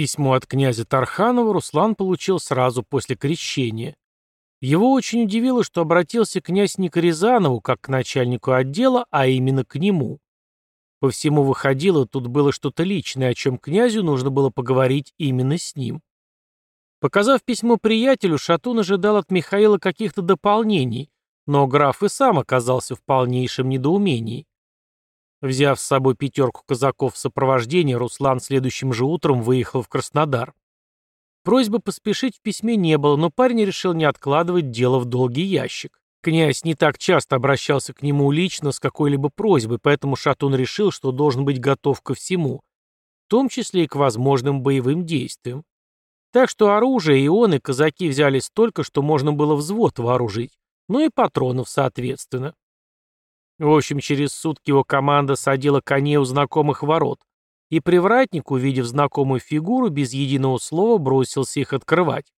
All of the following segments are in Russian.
Письмо от князя Тарханова Руслан получил сразу после крещения. Его очень удивило, что обратился князь не к Рязанову, как к начальнику отдела, а именно к нему. По всему выходило, тут было что-то личное, о чем князю нужно было поговорить именно с ним. Показав письмо приятелю, Шатун ожидал от Михаила каких-то дополнений, но граф и сам оказался в полнейшем недоумении. Взяв с собой пятерку казаков в сопровождении, Руслан следующим же утром выехал в Краснодар. Просьбы поспешить в письме не было, но парень решил не откладывать дело в долгий ящик. Князь не так часто обращался к нему лично с какой-либо просьбой, поэтому Шатун решил, что должен быть готов ко всему, в том числе и к возможным боевым действиям. Так что оружие и он, и казаки взяли столько, что можно было взвод вооружить, ну и патронов соответственно. В общем, через сутки его команда садила коней у знакомых ворот, и привратник, увидев знакомую фигуру, без единого слова бросился их открывать.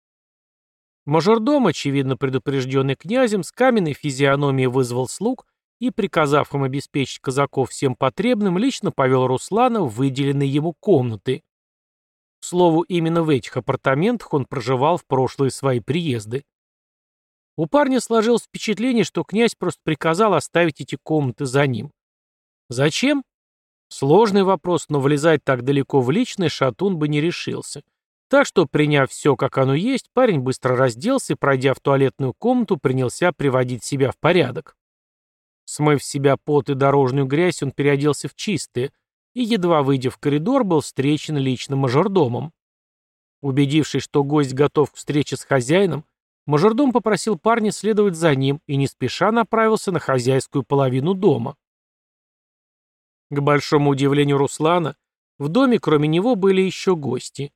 Мажордом, очевидно предупрежденный князем, с каменной физиономией вызвал слуг и, приказав им обеспечить казаков всем потребным, лично повел Руслана в выделенные ему комнаты. К слову, именно в этих апартаментах он проживал в прошлые свои приезды. У парня сложилось впечатление, что князь просто приказал оставить эти комнаты за ним. Зачем? Сложный вопрос, но влезать так далеко в личное Шатун бы не решился. Так что, приняв все как оно есть, парень быстро разделся и, пройдя в туалетную комнату, принялся приводить себя в порядок. Смыв с себя пот и дорожную грязь, он переоделся в чистое, и, едва выйдя в коридор, был встречен лично мажордомом. Убедившись, что гость готов к встрече с хозяином, мажордом попросил парня следовать за ним и не спеша направился на хозяйскую половину дома. К большому удивлению Руслана, в доме кроме него были еще гости.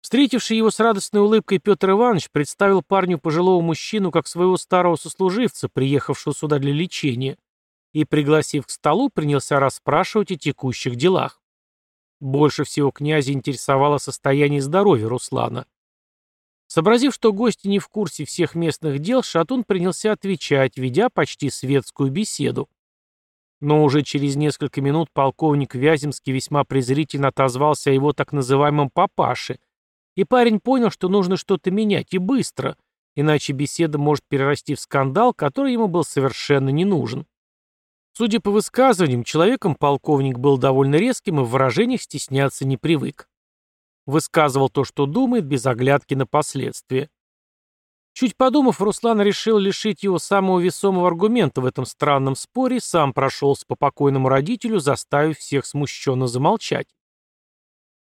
Встретивший его с радостной улыбкой Петр Иванович представил парню пожилого мужчину как своего старого сослуживца, приехавшего сюда для лечения, и, пригласив к столу, принялся расспрашивать о текущих делах. Больше всего князя интересовало состояние здоровья Руслана. Сообразив, что гости не в курсе всех местных дел, Шатун принялся отвечать, ведя почти светскую беседу. Но уже через несколько минут полковник Вяземский весьма презрительно отозвался о его так называемом «папаше», и парень понял, что нужно что-то менять, и быстро, иначе беседа может перерасти в скандал, который ему был совершенно не нужен. Судя по высказываниям, человеком полковник был довольно резким и в выражениях стесняться не привык. Высказывал то, что думает, без оглядки на последствия. Чуть подумав, Руслан решил лишить его самого весомого аргумента в этом странном споре сам прошелся по покойному родителю, заставив всех смущенно замолчать.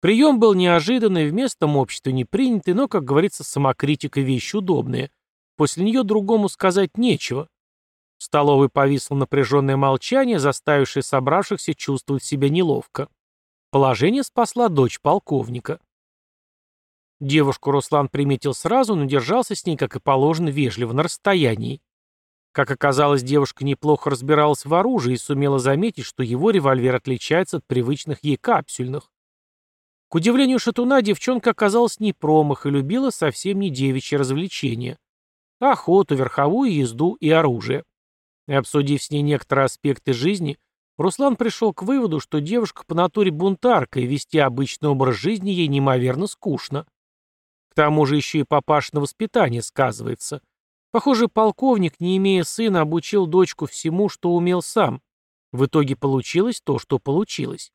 Прием был неожиданный, в местном обществе не принятый, но, как говорится, самокритика – вещь удобная. После нее другому сказать нечего. В столовой повисло напряженное молчание, заставившее собравшихся чувствовать себя неловко. Положение спасла дочь полковника. Девушку Руслан приметил сразу, но держался с ней, как и положено, вежливо, на расстоянии. Как оказалось, девушка неплохо разбиралась в оружии и сумела заметить, что его револьвер отличается от привычных ей капсюльных. К удивлению Шатуна, девчонка оказалась не промах и любила совсем не девичьи развлечения. Охоту, верховую езду и оружие. И обсудив с ней некоторые аспекты жизни, Руслан пришел к выводу, что девушка по натуре бунтарка и вести обычный образ жизни ей неимоверно скучно. К тому же еще и папашное воспитание сказывается. Похоже, полковник, не имея сына, обучил дочку всему, что умел сам. В итоге получилось то, что получилось.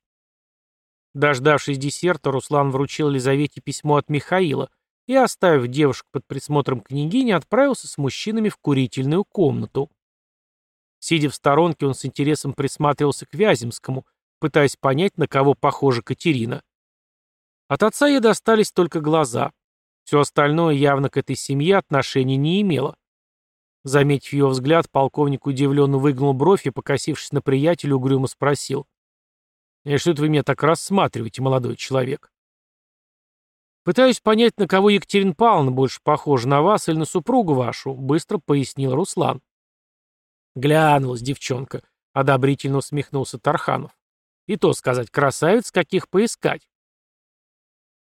Дождавшись десерта, Руслан вручил Лизавете письмо от Михаила и, оставив девушку под присмотром княгини, отправился с мужчинами в курительную комнату. Сидя в сторонке, он с интересом присматривался к Вяземскому, пытаясь понять, на кого похожа Катерина. От отца ей достались только глаза. Все остальное явно к этой семье отношения не имело. Заметив ее взгляд, полковник удивленно выгнул бровь и, покосившись на приятеля, угрюмо спросил. «И что это вы меня так рассматриваете, молодой человек?» «Пытаюсь понять, на кого Екатерина Павловна больше похожа, на вас или на супругу вашу», — быстро пояснил Руслан. Глянулась девчонка, одобрительно усмехнулся Тарханов. «И то сказать, красавиц, каких поискать».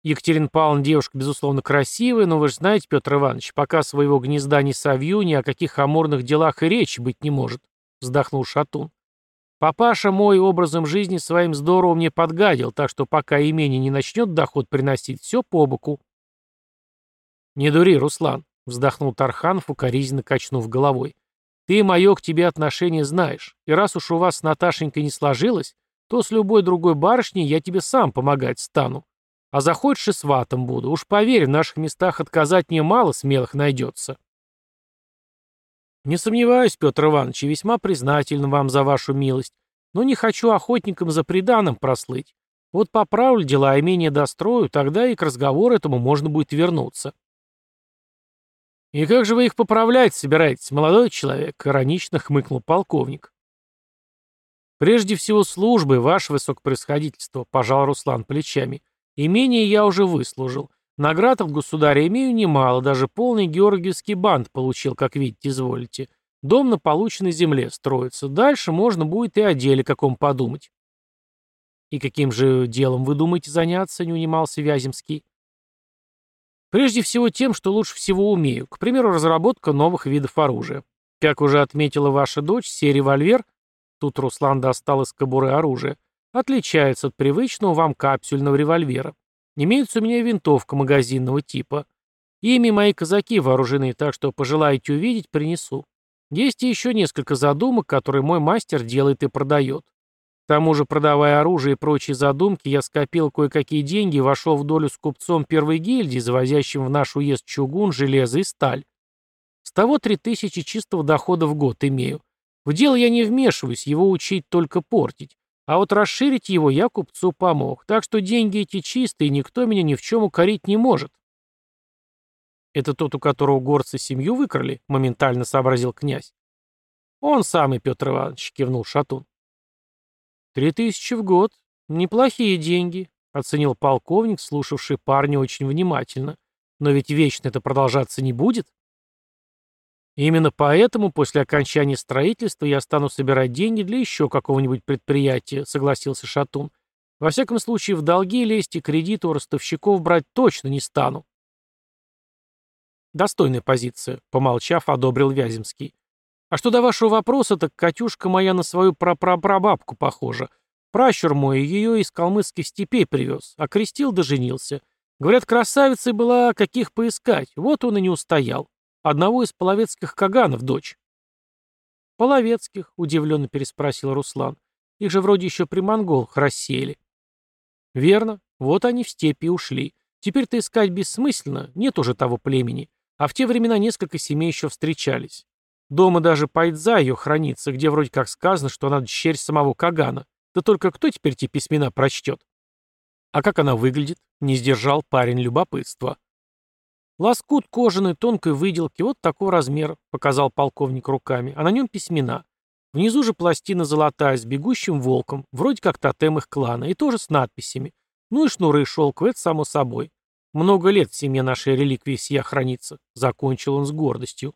Екатерина Павловна девушка, безусловно, красивая, но вы же знаете, Петр Иванович, пока своего гнезда не совью, ни о каких амурных делах и речи быть не может, вздохнул Шатун. Папаша мой образом жизни своим здорово мне подгадил, так что пока имение не начнет доход приносить, все по боку. «Не дури, Руслан», — вздохнул Тарханов, укоризненно качнув головой. «Ты мое к тебе отношение знаешь, и раз уж у вас с Наташенькой не сложилось, то с любой другой барышней я тебе сам помогать стану. А захочешь и сватом буду. Уж поверь, в наших местах отказать мне мало смелых найдется». «Не сомневаюсь, Петр Иванович, и весьма признателен вам за вашу милость, но не хочу охотникам за преданным прослыть. Вот поправлю дела, имение дострою, тогда и к разговору этому можно будет вернуться». «И как же вы их поправлять собираетесь, молодой человек?» — иронично хмыкнул полковник. «Прежде всего службы, ваше высокопроисходительство», — пожал Руслан плечами. «Имение я уже выслужил. Наград от государя имею немало, даже полный георгиевский бант получил, как видите, изволите. Дом на полученной земле строится. Дальше можно будет и о деле каком подумать. «И каким же делом вы думаете заняться?» — не унимался Вяземский. «Прежде всего тем, что лучше всего умею. К примеру, разработка новых видов оружия. Как уже отметила ваша дочь, сей револьвер, тут Руслан достал из кобуры оружие, отличается от привычного вам капсюльного револьвера. Имеется у меня винтовка магазинного типа. Ими мои казаки вооружены, так что пожелаете увидеть, принесу. Есть и еще несколько задумок, которые мой мастер делает и продает. К тому же, продавая оружие и прочие задумки, я скопил кое-какие деньги и вошел в долю с купцом первой гильдии, завозящим в наш уезд чугун, железо и сталь. С того три тысячи чистого дохода в год имею. В дело я не вмешиваюсь, его учить только портить. А вот расширить его я купцу помог, так что деньги эти чистые, никто меня ни в чем укорить не может. «Это тот, у которого горцы семью выкрали?» — моментально сообразил князь. «Он самый, Петр Иванович», — кивнул Шатун. «Три тысячи в год. Неплохие деньги», — оценил полковник, слушавший парня очень внимательно. «Но ведь вечно это продолжаться не будет». Именно поэтому после окончания строительства я стану собирать деньги для еще какого-нибудь предприятия, согласился Шатун. Во всяком случае, в долги лезть и кредиты у ростовщиков брать точно не стану. Достойная позиция, помолчав, одобрил Вяземский. А что до вашего вопроса, так Катюшка моя на свою прапрапрабабку похожа. Пращур мой ее из калмыцких степей привез, окрестил да женился. Говорят, красавицей была, каких поискать, вот он и не устоял. Одного из половецких каганов дочь. Половецких, удивленно переспросил Руслан. Их же вроде еще при монголах рассеяли. Верно, вот они в степи ушли. Теперь-то искать бессмысленно, нет уже того племени. А в те времена несколько семей еще встречались. Дома даже Пайдза ее хранится, где вроде как сказано, что она дщерь самого Кагана. Да только кто теперь эти письмена прочтет? А как она выглядит? Не сдержал парень любопытства. Лоскут кожаной тонкой выделки, вот такого размера, показал полковник руками, а на нем письмена. Внизу же пластина золотая с бегущим волком, вроде как тотем их клана, и тоже с надписями. Ну и шнуры шелковые, это само собой. Много лет в семье нашей реликвии сия хранится, закончил он с гордостью.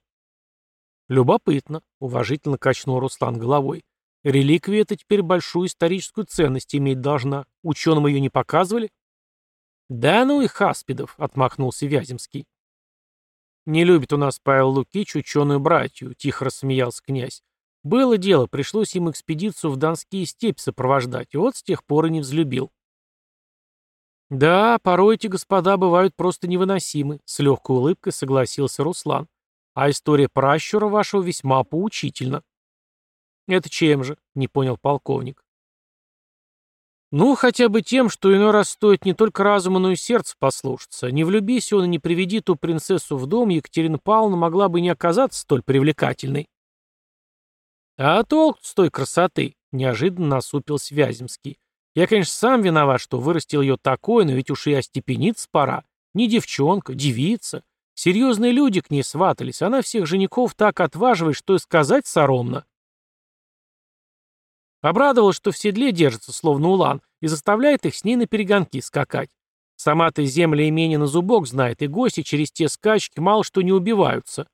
Любопытно, уважительно качнул Руслан головой. Реликвия эта теперь большую историческую ценность иметь должна. Ученым ее не показывали? «Да ну и хаспидов», — отмахнулся Вяземский. «Не любит у нас Павел Лукич ученую братью», — тихо рассмеялся князь. «Было дело, пришлось им экспедицию в Донские степи сопровождать, и вот с тех пор и не взлюбил». «Да, порой эти господа бывают просто невыносимы», — с легкой улыбкой согласился Руслан. «А история пращура вашего весьма поучительна». «Это чем же?» — не понял полковник. Ну, хотя бы тем, что иной раз стоит не только разума, но и сердца послушаться. Не влюбись он и не приведи ту принцессу в дом, Екатерина Павловна могла бы не оказаться столь привлекательной. А толк с той красоты, неожиданно насупился Вяземский. Я, конечно, сам виноват, что вырастил ее такой, но ведь уж и остепениться пора. Не девчонка, девица. Серьезные люди к ней сватались, она всех женихов так отваживает, что и сказать соромно. Обрадовалась, что в седле держится, словно улан, и заставляет их с ней на перегонки скакать. Сама-то земля имени на зубок знает, и гости через те скачки мало что не убиваются.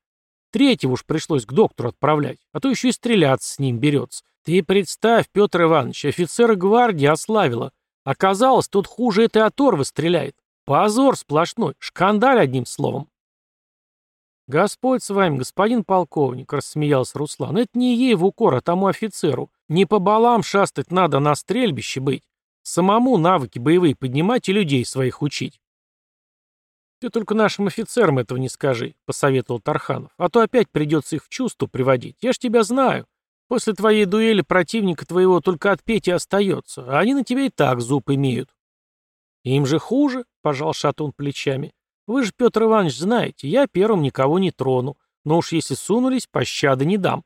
Третьего уж пришлось к доктору отправлять, а то еще и стреляться с ним берется. Ты представь, Петр Иванович, офицера гвардии ославила. Оказалось, тут хуже этой оторвы стреляет. Позор сплошной, шкандаль одним словом. «Господь с вами, господин полковник», — рассмеялся Руслан. «Это не ей в укор, а тому офицеру. Не по балам шастать надо, на стрельбище быть. Самому навыки боевые поднимать и людей своих учить. «Ты только нашим офицерам этого не скажи», — посоветовал Тарханов. «А то опять придется их в чувство приводить. Я ж тебя знаю. После твоей дуэли противника твоего только отпеть и остается, а они на тебя и так зуб имеют». «Им же хуже», — пожал Шатун плечами. «Вы же, Петр Иванович, знаете, я первым никого не трону, но уж если сунулись, пощады не дам».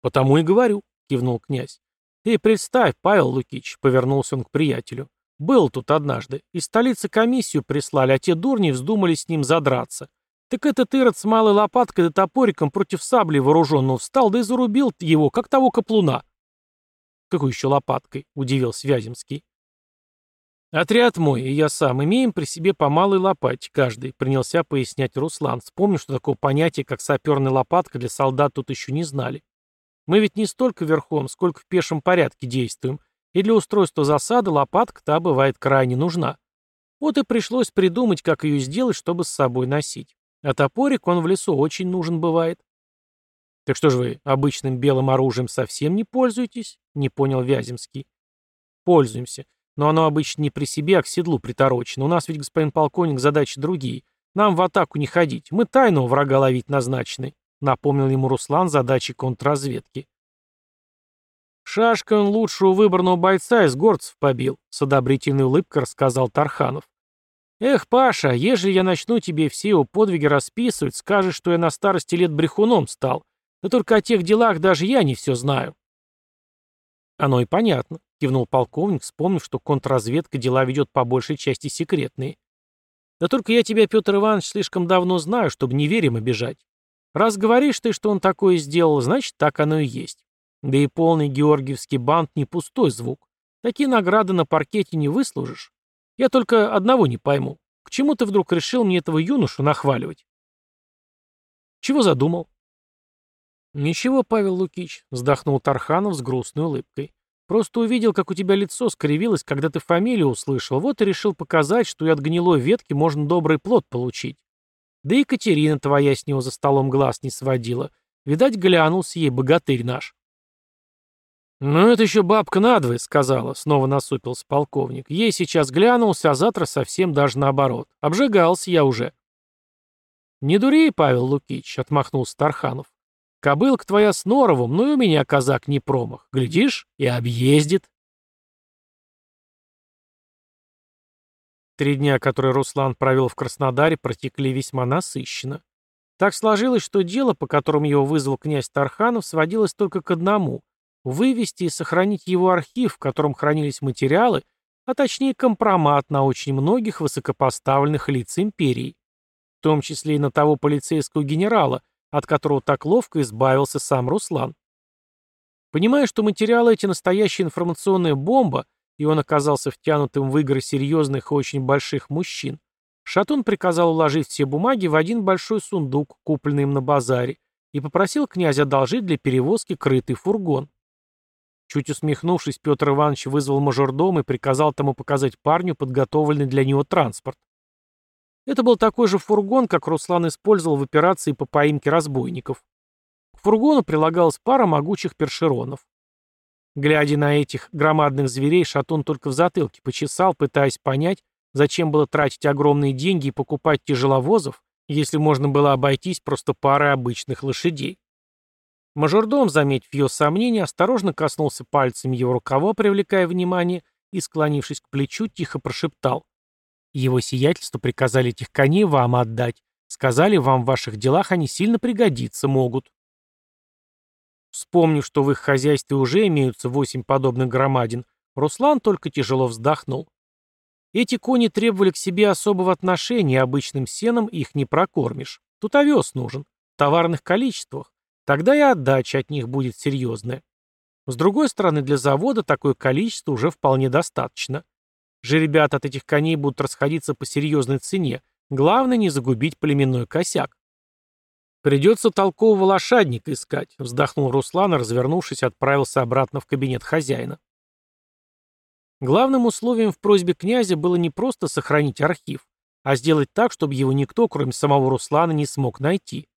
«Потому и говорю», — кивнул князь. «Ты представь, Павел Лукич», — повернулся он к приятелю. «Был тут однажды. Из столицы комиссию прислали, а те дурни вздумали с ним задраться. Так этот ирод с малой лопаткой да топориком против сабли вооруженного встал, да и зарубил его, как того каплуна». «Какой еще лопаткой?» — удивился Вяземский. «Отряд мой и я сам имеем при себе по малой лопате каждый», — принялся пояснять Руслан. Вспомнив, что такое понятие, как саперная лопатка, для солдат тут еще не знали. «Мы ведь не столько верхом, сколько в пешем порядке действуем, и для устройства засады лопатка та бывает крайне нужна. Вот и пришлось придумать, как ее сделать, чтобы с собой носить. А топорик, он в лесу очень нужен бывает». «Так что же вы обычным белым оружием совсем не пользуетесь?» — не понял Вяземский. «Пользуемся. Но оно обычно не при себе, а к седлу приторочено. У нас ведь, господин полковник, задачи другие. Нам в атаку не ходить. Мы тайного врага ловить назначены», — напомнил ему Руслан задачи контрразведки. «Шашкой он лучшего выбранного бойца из горцев побил», — с одобрительной улыбкой рассказал Тарханов. «Эх, Паша, ежели я начну тебе все его подвиги расписывать, скажешь, что я на старости лет брехуном стал. Да только о тех делах даже я не все знаю». «Оно и понятно кивнул полковник, вспомнив, что контрразведка дела ведет по большей части секретные. Да только я тебя, Петр Иванович, слишком давно знаю, чтобы неверимо бежать. Раз говоришь ты, что он такое сделал, значит, так оно и есть. Да и полный георгиевский бант не пустой звук. Такие награды на паркете не выслужишь. Я только одного не пойму. К чему ты вдруг решил мне этого юношу нахваливать? Чего задумал? Ничего, Павел Лукич, вздохнул Тарханов с грустной улыбкой. Просто увидел, как у тебя лицо скривилось, когда ты фамилию услышал, вот и решил показать, что и от гнилой ветки можно добрый плод получить. Да и Катерина твоя с него за столом глаз не сводила. Видать, глянулся ей богатырь наш. «Ну, это еще бабка надвое», — сказала, — снова насупился полковник. «Ей сейчас глянулся, а завтра совсем даже наоборот. Обжигался я уже». «Не дури, Павел Лукич», — отмахнулся Тарханов. Кобылка твоя с норовом, ну и у меня казак не промах. Глядишь, и объездит. Три дня, которые Руслан провел в Краснодаре, протекли весьма насыщенно. Так сложилось, что дело, по которому его вызвал князь Тарханов, сводилось только к одному — вывести и сохранить его архив, в котором хранились материалы, а точнее компромат на очень многих высокопоставленных лиц империи, в том числе и на того полицейского генерала, от которого так ловко избавился сам Руслан. Понимая, что материалы эти настоящая информационная бомба, и он оказался втянутым в игры серьезных и очень больших мужчин, Шатун приказал уложить все бумаги в один большой сундук, купленный им на базаре, и попросил князя одолжить для перевозки крытый фургон. Чуть усмехнувшись, Петр Иванович вызвал мажордом и приказал тому показать парню подготовленный для него транспорт. Это был такой же фургон, как Руслан использовал в операции по поимке разбойников. К фургону прилагалась пара могучих першеронов. Глядя на этих громадных зверей, Шатун только в затылке почесал, пытаясь понять, зачем было тратить огромные деньги и покупать тяжеловозов, если можно было обойтись просто парой обычных лошадей. Мажордом, заметив ее сомнения, осторожно коснулся пальцами его рукава, привлекая внимание, и, склонившись к плечу, тихо прошептал. Его сиятельство приказали этих коней вам отдать. Сказали, вам в ваших делах они сильно пригодиться могут. Вспомнив, что в их хозяйстве уже имеются восемь подобных громадин, Руслан только тяжело вздохнул. Эти кони требовали к себе особого отношения, обычным сеном их не прокормишь. Тут овес нужен, в товарных количествах. Тогда и отдача от них будет серьезная. С другой стороны, для завода такое количество уже вполне достаточно. Жеребята от этих коней будут расходиться по серьезной цене. Главное не загубить племенной косяк. «Придется толкового лошадника искать», — вздохнул Руслан, развернувшись, отправился обратно в кабинет хозяина. Главным условием в просьбе князя было не просто сохранить архив, а сделать так, чтобы его никто, кроме самого Руслана, не смог найти.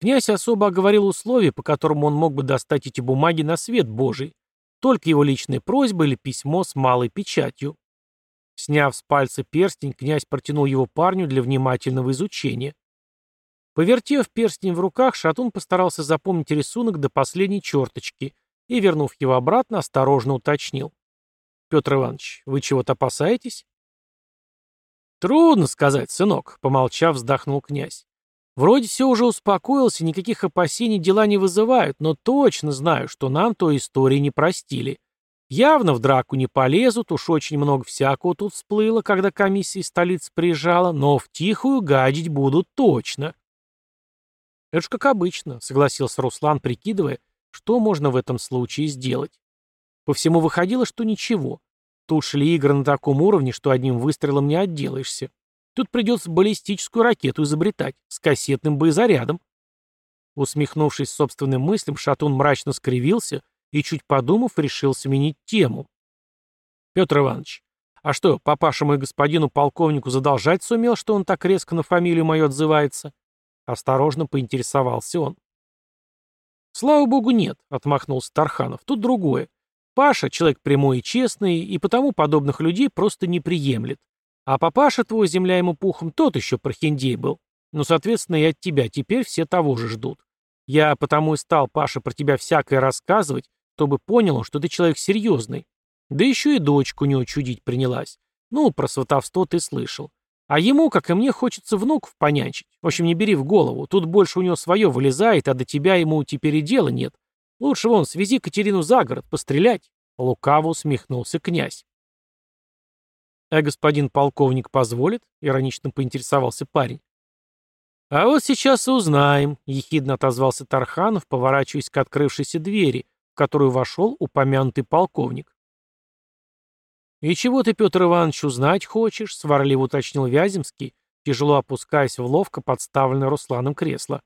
Князь особо оговорил условия, по которым он мог бы достать эти бумаги на свет Божий. Только его личная просьба или письмо с малой печатью. Сняв с пальца перстень, князь протянул его парню для внимательного изучения. Повертев перстень в руках, Шатун постарался запомнить рисунок до последней черточки и, вернув его обратно, осторожно уточнил. «Петр Иванович, вы чего-то опасаетесь?» «Трудно сказать, сынок», — помолчав, вздохнул князь. «Вроде все уже успокоилось, и никаких опасений дела не вызывают, но точно знаю, что нам той истории не простили. Явно в драку не полезут, уж очень много всякого тут всплыло, когда комиссия из столицы приезжала, но в тихую гадить будут точно». «Это ж как обычно», — согласился Руслан, прикидывая, что можно в этом случае сделать. По всему выходило, что ничего. Тут шли игры на таком уровне, что одним выстрелом не отделаешься. Тут придется баллистическую ракету изобретать с кассетным боезарядом. Усмехнувшись собственным мыслям, Шатун мрачно скривился и, чуть подумав, решил сменить тему. «Петр Иванович, а что, папаша мой господину полковнику задолжать сумел, что он так резко на фамилию мою отзывается?» Осторожно поинтересовался он. «Слава богу, нет», — отмахнулся Тарханов. «Тут другое. Паша — человек прямой и честный, и потому подобных людей просто не приемлет. А папаша твой, земля ему пухом, тот еще прохиндей был. Ну, соответственно, и от тебя теперь все того же ждут. Я потому и стал, Паша, про тебя всякое рассказывать, чтобы понял что ты человек серьезный. Да еще и дочку не учудить принялась. Ну, про сватовство ты слышал. А ему, как и мне, хочется внуков понянчить. В общем, не бери в голову. Тут больше у него свое вылезает, а до тебя ему теперь и дела нет. Лучше вон, свези Катерину за город, пострелять. Лукаво усмехнулся князь. «А господин полковник позволит?» — иронично поинтересовался парень. «А вот сейчас и узнаем», — ехидно отозвался Тарханов, поворачиваясь к открывшейся двери, в которую вошел упомянутый полковник. «И чего ты, Петр Иванович, узнать хочешь?» — сварливо уточнил Вяземский, тяжело опускаясь в ловко подставленное Русланом кресло.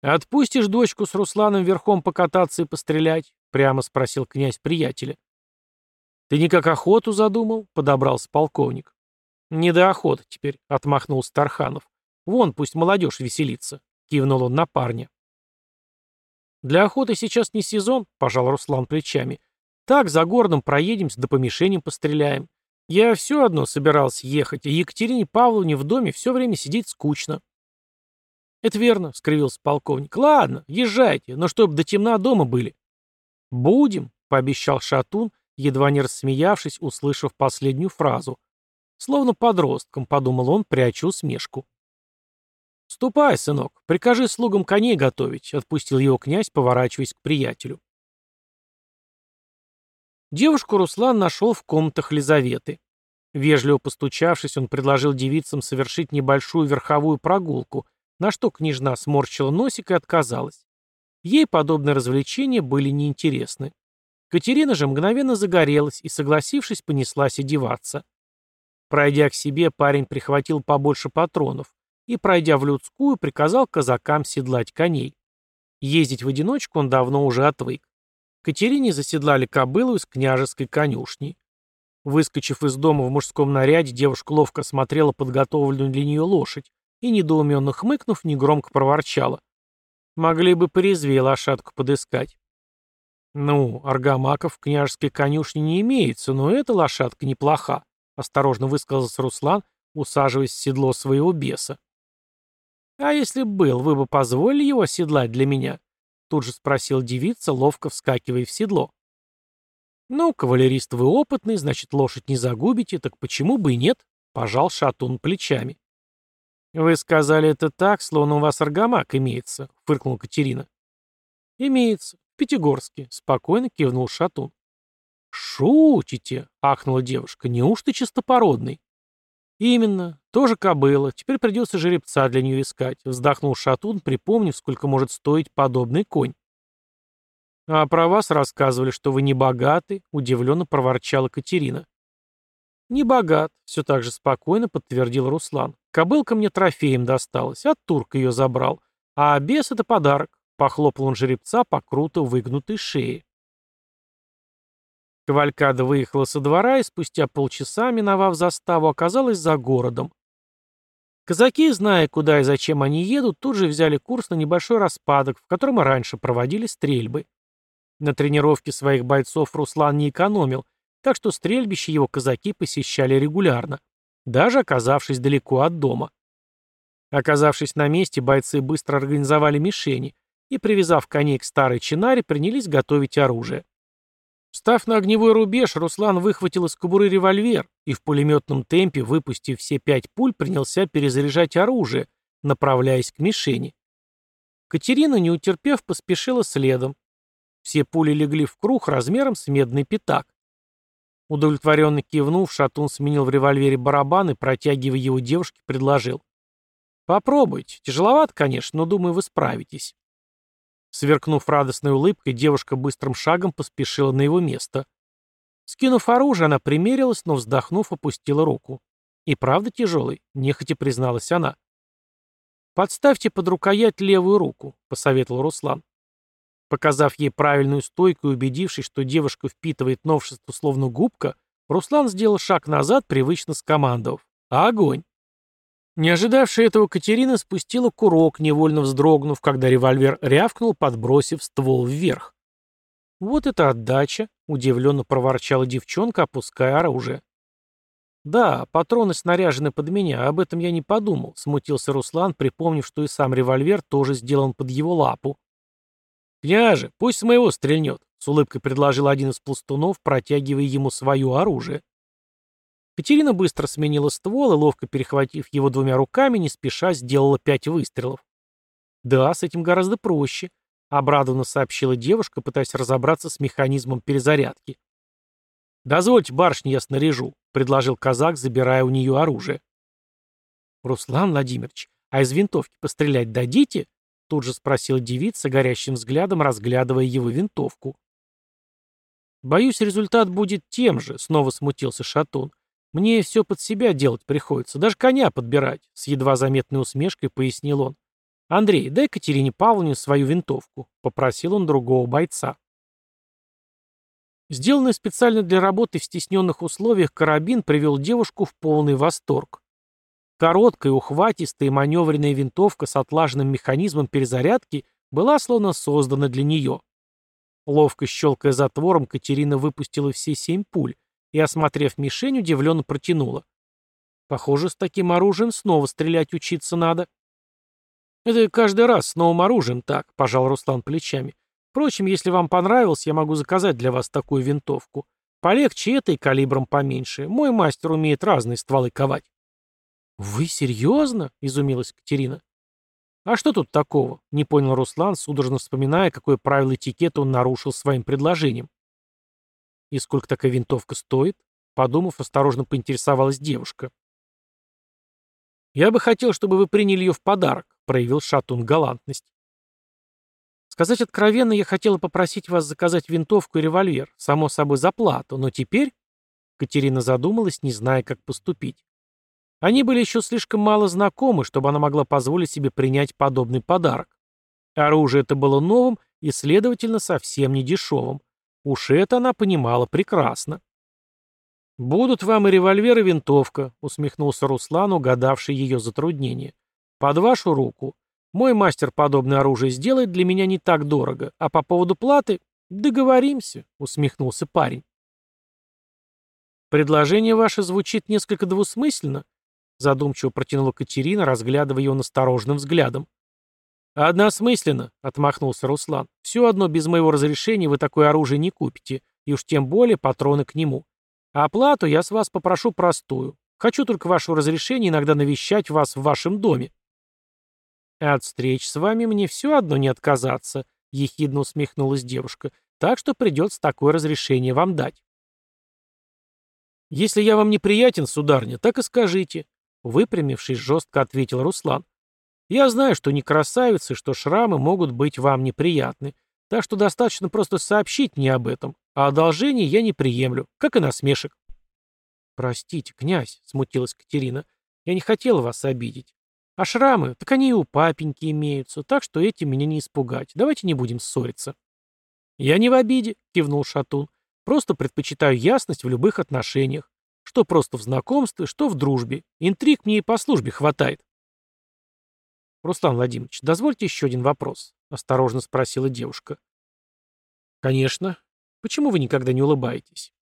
«Отпустишь дочку с Русланом верхом покататься и пострелять?» — прямо спросил князь приятеля. «Ты никак охоту задумал?» — подобрался полковник. «Не до охоты теперь», — отмахнулся Тарханов. «Вон, пусть молодежь веселится», — кивнул он на парня. «Для охоты сейчас не сезон», — пожал Руслан плечами. Так, за городом проедемся, да по мишеням постреляем. Я все одно собирался ехать, а Екатерине Павловне в доме все время сидеть скучно. «Это верно», — скривился полковник. «Ладно, езжайте, но чтоб до темна дома были». «Будем», — пообещал Шатун, едва не рассмеявшись, услышав последнюю фразу. Словно подростком, подумал он, пряча усмешку. «Ступай, сынок, прикажи слугам коней готовить», — отпустил его князь, поворачиваясь к приятелю. Девушку Руслан нашел в комнатах Лизаветы. Вежливо постучавшись, он предложил девицам совершить небольшую верховую прогулку, на что княжна сморщила носик и отказалась. Ей подобные развлечения были неинтересны. Катерина же мгновенно загорелась и, согласившись, понеслась одеваться. Пройдя к себе, парень прихватил побольше патронов и, пройдя в людскую, приказал казакам седлать коней. Ездить в одиночку он давно уже отвык. Катерине заседлали кобылу из княжеской конюшни. Выскочив из дома в мужском наряде, девушка ловко смотрела подготовленную для нее лошадь и, недоуменно хмыкнув, негромко проворчала. Могли бы порезвее лошадку подыскать. Ну, аргамаков в княжеской конюшне не имеется, но эта лошадка неплоха, осторожно высказался Руслан, усаживаясь в седло своего беса. А если б был, вы бы позволили его оседлать для меня? Тут же спросил девица, ловко вскакивая в седло. «Ну, кавалерист вы опытный, значит, лошадь не загубите, так почему бы и нет?» — пожал шатун плечами. «Вы сказали это так, словно у вас аргамак имеется», — фыркнула Катерина. «Имеется. В Пятигорске», — спокойно кивнул шатун. «Шутите?» — ахнула девушка. «Неужто чистопородный?» «Именно. Тоже кобыла. Теперь придется жеребца для нее искать», — вздохнул Шатун, припомнив, сколько может стоить подобный конь. «А про вас рассказывали, что вы не богаты», — удивленно проворчала Катерина. «Не богат», — все так же спокойно подтвердил Руслан. «Кобылка мне трофеем досталась, от турка ее забрал. А бес — это подарок», — похлопал он жеребца по круто выгнутой шее. Кавалькада выехала со двора и спустя полчаса, миновав заставу, оказалась за городом. Казаки, зная, куда и зачем они едут, тут же взяли курс на небольшой распадок, в котором раньше проводили стрельбы. На тренировке своих бойцов Руслан не экономил, так что стрельбище его казаки посещали регулярно, даже оказавшись далеко от дома. Оказавшись на месте, бойцы быстро организовали мишени и, привязав коней к старой чинаре, принялись готовить оружие. Встав на огневой рубеж, Руслан выхватил из кобуры револьвер и в пулеметном темпе, выпустив все пять пуль, принялся перезаряжать оружие, направляясь к мишени. Катерина, не утерпев, поспешила следом. Все пули легли в круг размером с медный пятак. Удовлетворенно кивнув, Шатун сменил в револьвере барабан и, протягивая его девушке, предложил. «Попробуйте. Тяжеловато, конечно, но, думаю, вы справитесь». Сверкнув радостной улыбкой, девушка быстрым шагом поспешила на его место. Скинув оружие, она примерилась, но, вздохнув, опустила руку. «И правда тяжелый», — нехотя призналась она. «Подставьте под рукоять левую руку», — посоветовал Руслан. Показав ей правильную стойку и убедившись, что девушка впитывает новшество словно губка, Руслан сделал шаг назад, привычно скомандовав. «Огонь!» Не ожидавшая этого Катерина спустила курок, невольно вздрогнув, когда револьвер рявкнул, подбросив ствол вверх. «Вот это отдача!» — удивленно проворчала девчонка, опуская оружие. «Да, патроны снаряжены под меня, об этом я не подумал», — смутился Руслан, припомнив, что и сам револьвер тоже сделан под его лапу. «Княже, пусть с моего стрельнет», — с улыбкой предложил один из пластунов, протягивая ему свое оружие. Катерина быстро сменила ствол и, ловко перехватив его двумя руками, не спеша сделала пять выстрелов. «Да, с этим гораздо проще», — обрадованно сообщила девушка, пытаясь разобраться с механизмом перезарядки. «Дозвольте, барышня, я снаряжу», — предложил казак, забирая у нее оружие. «Руслан Владимирович, а из винтовки пострелять дадите?» — тут же спросила девица, горящим взглядом разглядывая его винтовку. «Боюсь, результат будет тем же», — снова смутился Шатун. Мне все под себя делать приходится, даже коня подбирать, с едва заметной усмешкой пояснил он. Андрей, дай Катерине Павловне свою винтовку, попросил он другого бойца. Сделанный специально для работы в стесненных условиях карабин привел девушку в полный восторг. Короткая, ухватистая и маневренная винтовка с отлаженным механизмом перезарядки была словно создана для нее. Ловко щелкая затвором, Катерина выпустила все семь пуль, и, осмотрев мишень, удивленно протянула. Похоже, с таким оружием снова стрелять учиться надо. Это каждый раз с новым оружием так, пожал Руслан плечами. Впрочем, если вам понравилось, я могу заказать для вас такую винтовку. Полегче этой, калибром поменьше. Мой мастер умеет разные стволы ковать. «Вы серьезно?» — изумилась Катерина. «А что тут такого?» — не понял Руслан, судорожно вспоминая, какое правило этикета он нарушил своим предложением. «И сколько такая винтовка стоит?» Подумав, осторожно поинтересовалась девушка. «Я бы хотел, чтобы вы приняли ее в подарок», — проявил Шатун галантность. «Сказать откровенно, я хотела попросить вас заказать винтовку и револьвер, само собой за плату, но теперь...» Катерина задумалась, не зная, как поступить. Они были еще слишком мало знакомы, чтобы она могла позволить себе принять подобный подарок. Оружие это было новым и, следовательно, совсем не дешевым. Уж это она понимала прекрасно. «Будут вам и револьвер, и винтовка», — усмехнулся Руслан, угадавший ее затруднение. «Под вашу руку. Мой мастер подобное оружие сделает для меня не так дорого, а по поводу платы договоримся», — усмехнулся парень. «Предложение ваше звучит несколько двусмысленно», — задумчиво протянула Катерина, разглядывая его настороженным взглядом. «Односмысленно», — отмахнулся Руслан. «Все одно без моего разрешения вы такое оружие не купите, и уж тем более патроны к нему. А оплату я с вас попрошу простую. Хочу только вашего разрешения иногда навещать вас в вашем доме». «От встреч с вами мне все одно не отказаться», — ехидно усмехнулась девушка. «Так что придется такое разрешение вам дать». «Если я вам неприятен, сударня, так и скажите», — выпрямившись, жестко ответил Руслан. Я знаю, что не красавицы, что шрамы могут быть вам неприятны, так что достаточно просто сообщить мне об этом, а одолжение я не приемлю, как и насмешек». «Простите, князь», — смутилась Катерина, — «я не хотела вас обидеть. А шрамы, так они и у папеньки имеются, так что этим меня не испугать. Давайте не будем ссориться». «Я не в обиде», — кивнул Шатун. «Просто предпочитаю ясность в любых отношениях. Что просто в знакомстве, что в дружбе. Интриг мне и по службе хватает». «Руслан Владимирович, дозвольте еще один вопрос», — осторожно спросила девушка. «Конечно. Почему вы никогда не улыбаетесь?»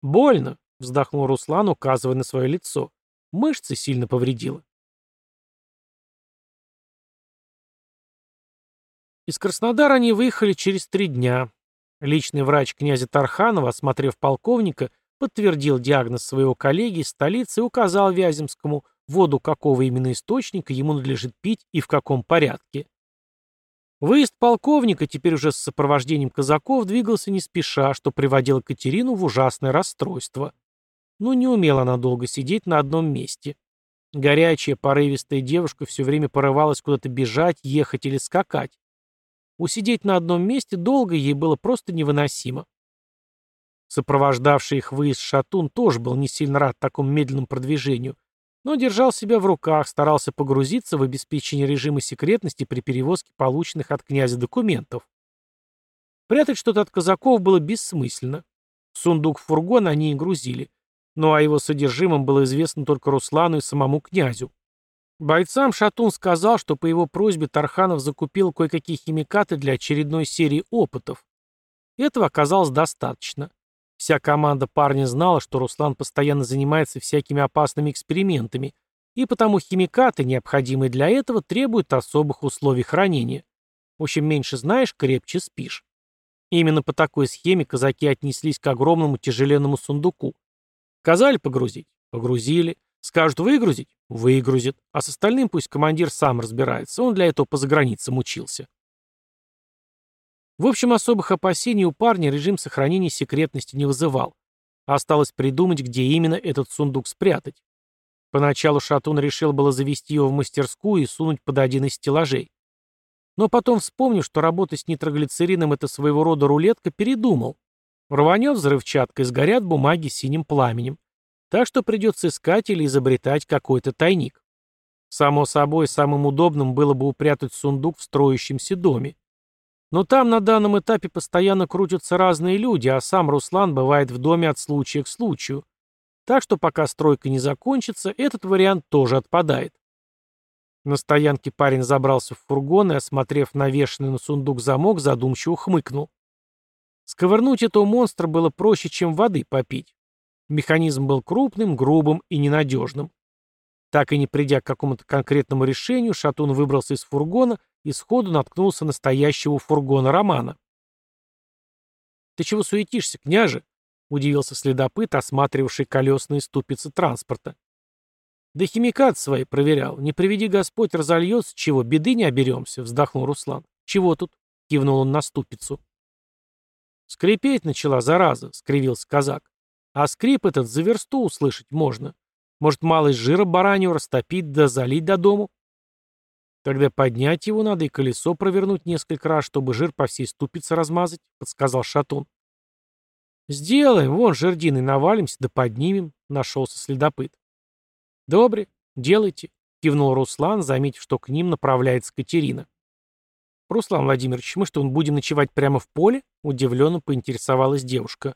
«Больно», — вздохнул Руслан, указывая на свое лицо. «Мышцы сильно повредило». Из Краснодара они выехали через три дня. Личный врач князя Тарханова, осмотрев полковника, подтвердил диагноз своего коллеги из столицы и указал Вяземскому, воду какого именно источника ему надлежит пить и в каком порядке. Выезд полковника, теперь уже с сопровождением казаков, двигался не спеша, что приводило Катерину в ужасное расстройство. Но не умела она долго сидеть на одном месте. Горячая, порывистая девушка все время порывалась куда-то бежать, ехать или скакать. Усидеть на одном месте долго ей было просто невыносимо. Сопровождавший их выезд Шатун тоже был не сильно рад такому медленному продвижению, но держал себя в руках, старался погрузиться в обеспечение режима секретности при перевозке полученных от князя документов. Прятать что-то от казаков было бессмысленно. Сундук в фургон они и грузили, но о его содержимом было известно только Руслану и самому князю. Бойцам Шатун сказал, что по его просьбе Тарханов закупил кое-какие химикаты для очередной серии опытов. Этого оказалось достаточно. Вся команда парня знала, что Руслан постоянно занимается всякими опасными экспериментами, и потому химикаты, необходимые для этого, требуют особых условий хранения. В общем, меньше знаешь, крепче спишь. именно по такой схеме казаки отнеслись к огромному тяжеленному сундуку. Сказали погрузить? Погрузили. Скажут выгрузить? Выгрузит. А с остальным пусть командир сам разбирается, он для этого по заграницам учился. В общем, особых опасений у парня режим сохранения секретности не вызывал. Осталось придумать, где именно этот сундук спрятать. Поначалу Шатун решил было завести его в мастерскую и сунуть под один из стеллажей. Но потом вспомнив, что работа с нитроглицерином — это своего рода рулетка, передумал. Рванет взрывчаткой, сгорят бумаги синим пламенем. Так что придется искать или изобретать какой-то тайник. Само собой, самым удобным было бы упрятать сундук в строящемся доме. Но там на данном этапе постоянно крутятся разные люди, а сам Руслан бывает в доме от случая к случаю. Так что пока стройка не закончится, этот вариант тоже отпадает. На стоянке парень забрался в фургон и, осмотрев навешанный на сундук замок, задумчиво хмыкнул. Сковырнуть этого монстра было проще, чем воды попить. Механизм был крупным, грубым и ненадежным. Так и не придя к какому-то конкретному решению, Шатун выбрался из фургона и сходу наткнулся на стоящего фургона Романа. «Ты чего суетишься, княже?» — удивился следопыт, осматривавший колесные ступицы транспорта. «Да химикат свои проверял. Не приведи Господь, разольется, чего, беды не оберемся», — вздохнул Руслан. «Чего тут?» — кивнул он на ступицу. «Скрипеть начала, зараза», — скривился казак. А скрип этот за версту услышать можно. Может, малость жира баранью растопить да залить до дому? Тогда поднять его надо и колесо провернуть несколько раз, чтобы жир по всей ступице размазать, — подсказал Шатун. «Сделаем, вон жердиной навалимся, да поднимем», — нашелся следопыт. «Добре, делайте», — кивнул Руслан, заметив, что к ним направляется Катерина. «Руслан Владимирович, мы что, будем ночевать прямо в поле?» — удивленно поинтересовалась девушка.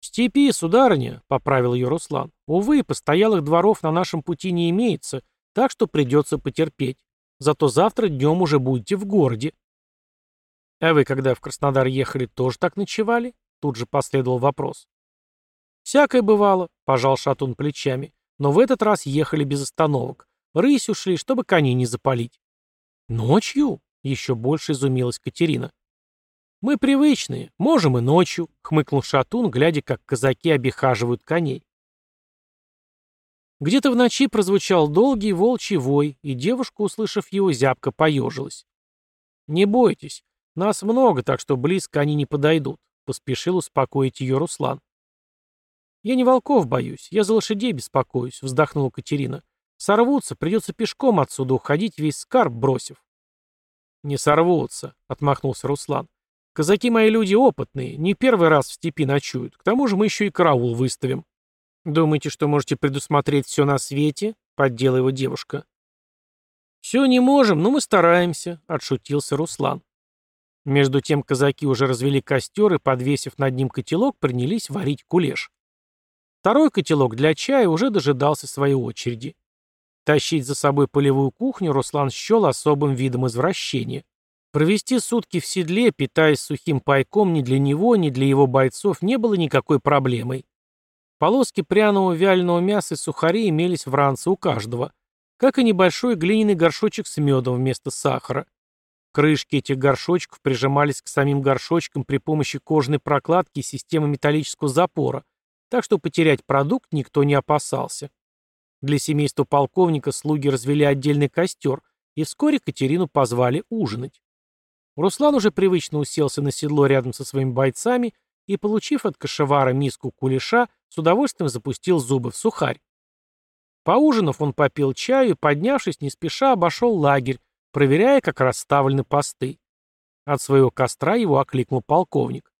«Степи, сударыня», — поправил ее Руслан. «Увы, постоялых дворов на нашем пути не имеется, так что придется потерпеть. Зато завтра днем уже будете в городе». «А вы, когда в Краснодар ехали, тоже так ночевали?» Тут же последовал вопрос. «Всякое бывало», — пожал Шатун плечами. «Но в этот раз ехали без остановок. Рысь ушли, чтобы коней не запалить». «Ночью?» — еще больше изумилась Катерина. «Мы привычные, можем и ночью», — хмыкнул Шатун, глядя, как казаки обихаживают коней. Где-то в ночи прозвучал долгий волчий вой, и девушка, услышав его, зябко поежилась. «Не бойтесь, нас много, так что близко они не подойдут», — поспешил успокоить ее Руслан. «Я не волков боюсь, я за лошадей беспокоюсь», — вздохнула Катерина. «Сорвутся, придется пешком отсюда уходить, весь скарб бросив». «Не сорвутся», — отмахнулся Руслан. Казаки мои люди опытные, не первый раз в степи ночуют. К тому же мы еще и караул выставим. Думаете, что можете предусмотреть все на свете? Поддела его девушка. Все не можем, но мы стараемся, отшутился Руслан. Между тем казаки уже развели костер и, подвесив над ним котелок, принялись варить кулеш. Второй котелок для чая уже дожидался своей очереди. Тащить за собой полевую кухню Руслан счел особым видом извращения. Провести сутки в седле, питаясь сухим пайком, ни для него, ни для его бойцов не было никакой проблемой. Полоски пряного вяленого мяса и сухари имелись в ранце у каждого, как и небольшой глиняный горшочек с медом вместо сахара. Крышки этих горшочков прижимались к самим горшочкам при помощи кожаной прокладки и системы металлического запора, так что потерять продукт никто не опасался. Для семейства полковника слуги развели отдельный костер, и вскоре Катерину позвали ужинать. Руслан уже привычно уселся на седло рядом со своими бойцами и, получив от кошевара миску кулеша, с удовольствием запустил зубы в сухарь. Поужинав, он попил чаю и, поднявшись, не спеша обошел лагерь, проверяя, как расставлены посты. От своего костра его окликнул полковник.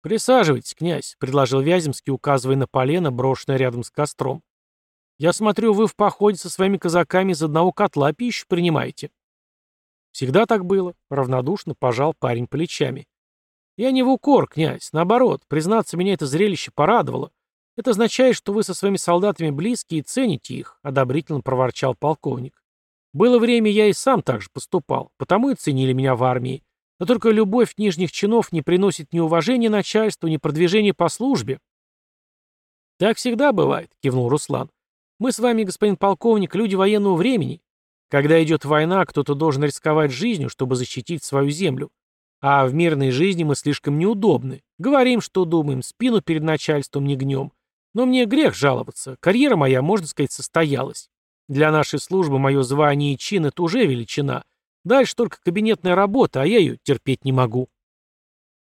«Присаживайтесь, князь», — предложил Вяземский, указывая на полено, брошенное рядом с костром. «Я смотрю, вы в походе со своими казаками из одного котла пищу принимаете». «Всегда так было», — равнодушно пожал парень плечами. «Я не в укор, князь, наоборот, признаться, меня это зрелище порадовало. Это означает, что вы со своими солдатами близкие и цените их», — одобрительно проворчал полковник. Было время, я и сам так же поступал, потому и ценили меня в армии. Но только любовь нижних чинов не приносит ни уважения начальству, ни продвижения по службе. «Так всегда бывает», — кивнул Руслан. «Мы с вами, господин полковник, люди военного времени. Когда идет война, кто-то должен рисковать жизнью, чтобы защитить свою землю. А в мирной жизни мы слишком неудобны. Говорим, что думаем, спину перед начальством не гнем. Но мне грех жаловаться. Карьера моя, можно сказать, состоялась. Для нашей службы мое звание и чин — это уже величина. Дальше только кабинетная работа, а я ее терпеть не могу».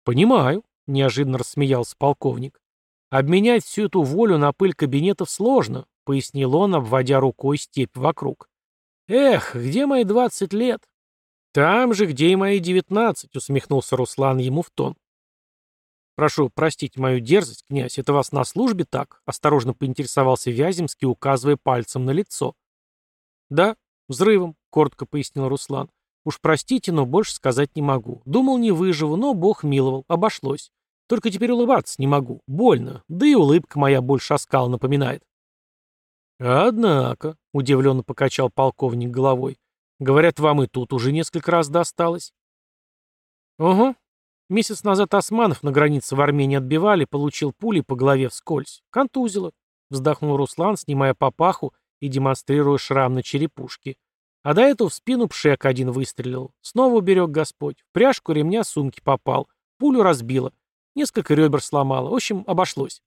«Понимаю», — неожиданно рассмеялся полковник. «Обменять всю эту волю на пыль кабинетов сложно», — пояснил он, обводя рукой степь вокруг. «Эх, где мои двадцать лет?» «Там же, где и мои девятнадцать», — усмехнулся Руслан ему в тон. «Прошу простить мою дерзость, князь, это вас на службе так?» — осторожно поинтересовался Вяземский, указывая пальцем на лицо. «Да, взрывом», — коротко пояснил Руслан. «Уж простите, но больше сказать не могу. Думал, не выживу, но Бог миловал, обошлось. Только теперь улыбаться не могу. Больно. Да и улыбка моя больше оскал напоминает». «Однако», — удивленно покачал полковник головой, — «говорят, вам и тут уже несколько раз досталось». «Угу. Месяц назад османов на границе в Армении отбивали, получил пули по голове вскользь. Контузило», — вздохнул Руслан, снимая папаху и демонстрируя шрам на черепушке. А до этого в спину пшек один выстрелил. Снова уберег Господь. В пряжку ремня сумки попал. Пулю разбило. Несколько ребер сломало. В общем, обошлось.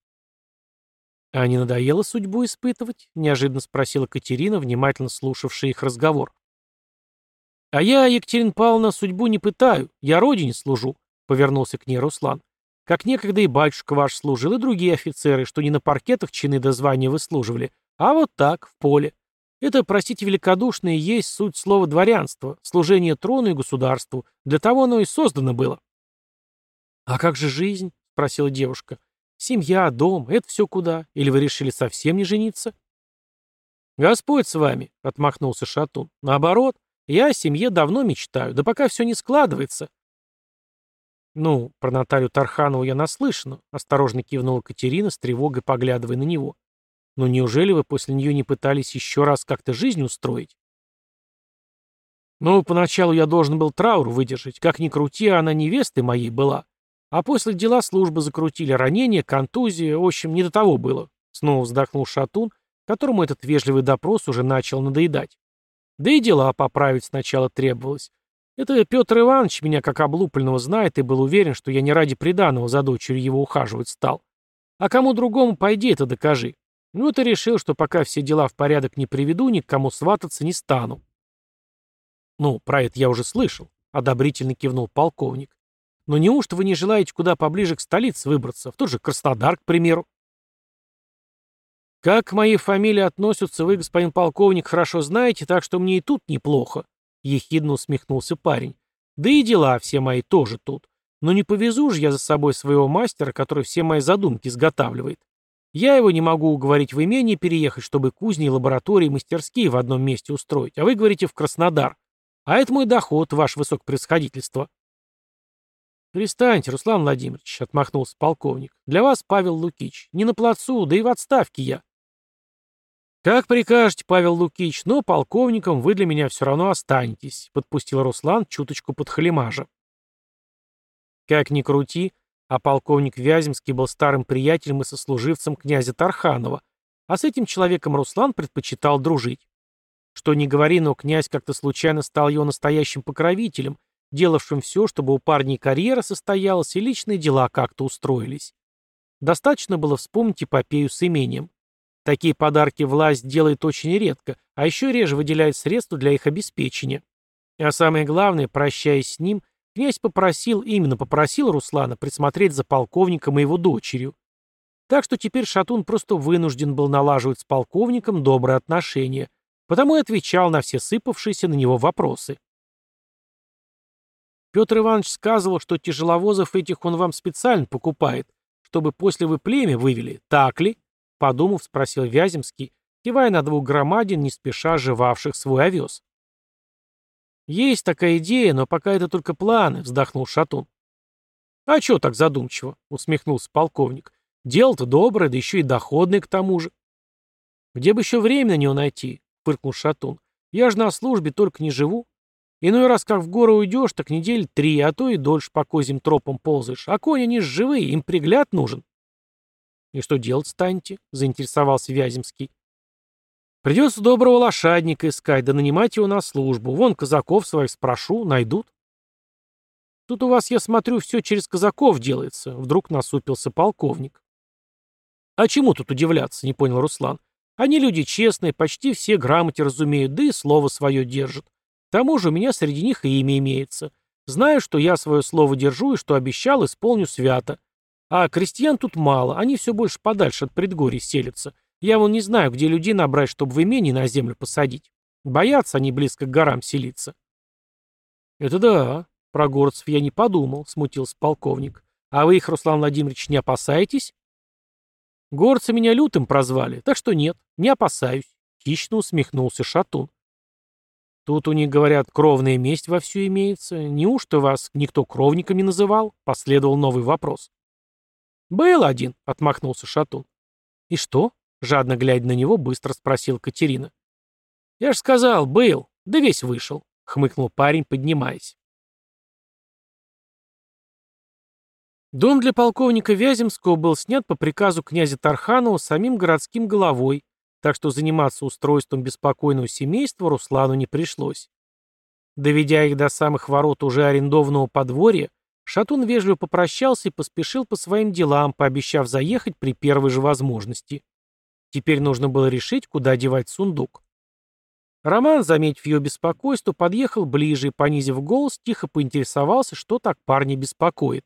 «А не надоело судьбу испытывать?» — неожиданно спросила Катерина, внимательно слушавшая их разговор. «А я, Екатерина Павловна, судьбу не пытаю. Я родине служу», — повернулся к ней Руслан. «Как некогда и батюшка ваш служил, и другие офицеры, что не на паркетах чины до звания выслуживали, а вот так, в поле. Это, простите великодушно, и есть суть слова дворянства, служение трону и государству. Для того оно и создано было. «А как же жизнь?» — спросила девушка. «Семья, дом — это все куда? Или вы решили совсем не жениться?» «Господь с вами», — отмахнулся Шатун. «Наоборот, я о семье давно мечтаю, да пока все не складывается». «Ну, про Наталью Тарханову я наслышана», — осторожно кивнула Катерина, с тревогой поглядывая на него. Но неужели вы после нее не пытались еще раз как-то жизнь устроить? Ну, поначалу я должен был траур выдержать. Как ни крути, она невестой моей была. А после дела службы закрутили ранение, контузия, в общем, не до того было. Снова вздохнул Шатун, которому этот вежливый допрос уже начал надоедать. Да и дела поправить сначала требовалось. Это Петр Иванович меня как облупленного знает и был уверен, что я не ради приданого за дочерью его ухаживать стал. А кому другому пойди это докажи. Ну, это решил, что пока все дела в порядок не приведу, ни к кому свататься не стану. Ну, про это я уже слышал, одобрительно кивнул полковник. Но неужто вы не желаете куда поближе к столице выбраться, в тот же Краснодар, к примеру? Как к моей фамилии относятся, вы, господин полковник, хорошо знаете, так что мне и тут неплохо, ехидно усмехнулся парень. Да и дела все мои тоже тут. Но не повезу же я за собой своего мастера, который все мои задумки изготавливает. Я его не могу уговорить в имение переехать, чтобы кузни, лаборатории, мастерские в одном месте устроить, а вы говорите в Краснодар. А это мой доход, ваше высокопредсходительство. «Перестаньте, Руслан Владимирович», — отмахнулся полковник. «Для вас Павел Лукич. Не на плацу, да и в отставке я». «Как прикажете, Павел Лукич, но полковником вы для меня все равно останетесь», — подпустил Руслан чуточку под халимажа. Как ни крути, а полковник Вяземский был старым приятелем и сослуживцем князя Тарханова, а с этим человеком Руслан предпочитал дружить. Что ни говори, но князь как-то случайно стал его настоящим покровителем, делавшим все, чтобы у парней карьера состоялась и личные дела как-то устроились. Достаточно было вспомнить эпопею с имением. Такие подарки власть делает очень редко, а еще реже выделяет средства для их обеспечения. А самое главное, прощаясь с ним, князь попросил, именно попросил Руслана присмотреть за полковником и его дочерью. Так что теперь Шатун просто вынужден был налаживать с полковником добрые отношения, потому и отвечал на все сыпавшиеся на него вопросы. Петр Иванович сказывал, что тяжеловозов этих он вам специально покупает, чтобы после вы племя вывели, так ли? Подумав, спросил Вяземский, кивая на двух громадин, не спеша оживавших свой овес. «Есть такая идея, но пока это только планы», — вздохнул Шатун. «А чё так задумчиво?» — усмехнулся полковник. «Дело-то доброе, да еще и доходное к тому же». «Где бы еще время на него найти?» — фыркнул Шатун. «Я же на службе только не живу. Иной раз как в горы уйдешь, так недель три, а то и дольше по козьим тропам ползаешь. А кони они ж живые, им пригляд нужен. И что делать станете? Заинтересовался Вяземский. Придется доброго лошадника искать, да нанимать его на службу. Вон казаков своих спрошу, найдут. Тут у вас, я смотрю, все через казаков делается, вдруг насупился полковник. А чему тут удивляться, не понял Руслан. Они люди честные, почти все грамоте разумеют, да и слово свое держат. Тому же у меня среди них и имя имеется. Знаю, что я свое слово держу и что обещал, исполню свято. А крестьян тут мало, они все больше подальше от предгорий селятся. Я вон не знаю, где людей набрать, чтобы в имении на землю посадить. Боятся они близко к горам селиться. Это да, про горцев я не подумал, смутился полковник. А вы их, Руслан Владимирович, не опасаетесь? Горцы меня лютым прозвали, так что нет, не опасаюсь. Хищно усмехнулся Шатун. Тут у них, говорят, кровная месть вовсю имеется. Неужто вас никто кровником не называл? Последовал новый вопрос. Был один, отмахнулся Шатун. И что? Жадно глядя на него, быстро спросил Катерина. Я ж сказал, был, да весь вышел, хмыкнул парень, поднимаясь. Дом для полковника Вяземского был снят по приказу князя Тарханова самим городским головой, так что заниматься устройством беспокойного семейства Руслану не пришлось. Доведя их до самых ворот уже арендованного подворья, Шатун вежливо попрощался и поспешил по своим делам, пообещав заехать при первой же возможности. Теперь нужно было решить, куда девать сундук. Роман, заметив ее беспокойство, подъехал ближе и, понизив голос, тихо поинтересовался, что так парня беспокоит.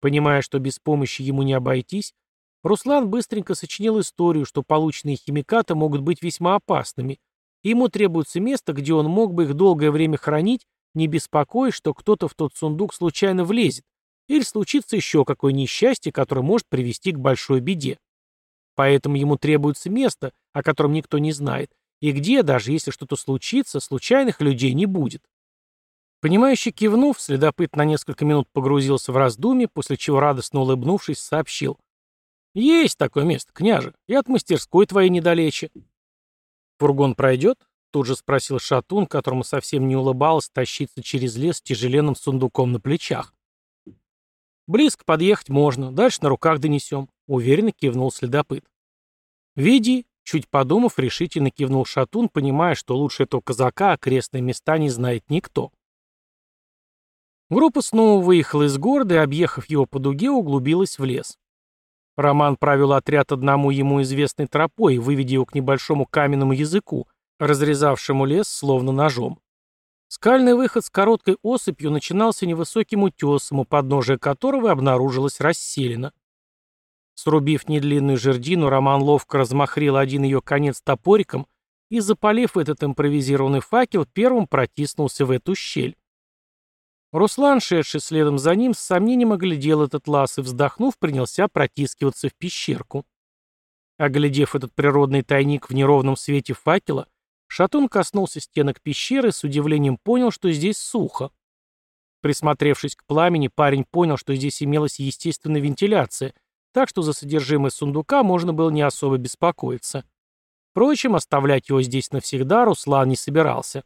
Понимая, что без помощи ему не обойтись, Руслан быстренько сочинил историю, что полученные химикаты могут быть весьма опасными, и ему требуется место, где он мог бы их долгое время хранить, не беспокоясь, что кто-то в тот сундук случайно влезет, или случится еще какое несчастье, которое может привести к большой беде. Поэтому ему требуется место, о котором никто не знает, и где, даже если что-то случится, случайных людей не будет. Понимающе кивнув, следопыт на несколько минут погрузился в раздумье, после чего, радостно улыбнувшись, сообщил. «Есть такое место, княже, и от мастерской твоей недалече». «Фургон пройдет?» — тут же спросил Шатун, которому совсем не улыбалось тащиться через лес с тяжеленным сундуком на плечах. «Близко подъехать можно, дальше на руках донесем», — уверенно кивнул следопыт. «Веди», — чуть подумав, решительно кивнул Шатун, понимая, что лучше этого казака окрестные места не знает никто. Группа снова выехала из города и, объехав его по дуге, углубилась в лес. Роман провел отряд одному ему известной тропой, выведя его к небольшому каменному языку, разрезавшему лес словно ножом. Скальный выход с короткой осыпью начинался невысоким утесом, у подножия которого обнаружилась расселена. Срубив недлинную жердину, Роман ловко размахрил один ее конец топориком и, запалив этот импровизированный факел, первым протиснулся в эту щель. Руслан, шедший следом за ним, с сомнением оглядел этот лаз и, вздохнув, принялся протискиваться в пещерку. Оглядев этот природный тайник в неровном свете факела, Шатун коснулся стенок пещеры и с удивлением понял, что здесь сухо. Присмотревшись к пламени, парень понял, что здесь имелась естественная вентиляция, так что за содержимое сундука можно было не особо беспокоиться. Впрочем, оставлять его здесь навсегда Руслан не собирался.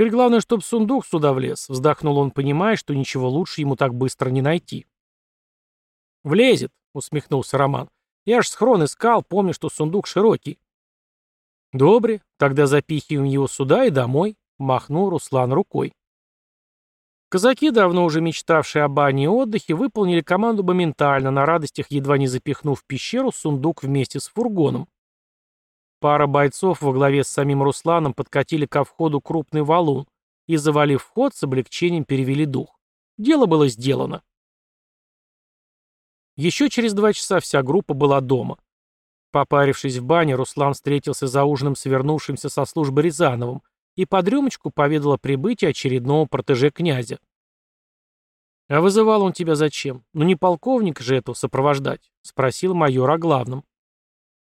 Теперь главное, чтобы сундук сюда влез, вздохнул он, понимая, что ничего лучше ему так быстро не найти. «Влезет», — усмехнулся Роман. «Я ж схрон искал, помню, что сундук широкий». «Добре, тогда запихиваем его сюда и домой», — махнул Руслан рукой. Казаки, давно уже мечтавшие о бане и отдыхе, выполнили команду моментально, на радостях едва не запихнув в пещеру сундук вместе с фургоном. Пара бойцов во главе с самим Русланом подкатили ко входу крупный валун и, завалив вход, с облегчением перевели дух. Дело было сделано. Еще через два часа вся группа была дома. Попарившись в бане, Руслан встретился за ужином с вернувшимся со службы Рязановым, и под рюмочку поведал о прибытии очередного протеже князя. «А вызывал он тебя зачем? Ну не полковник же этого сопровождать?» — спросил майор о главном.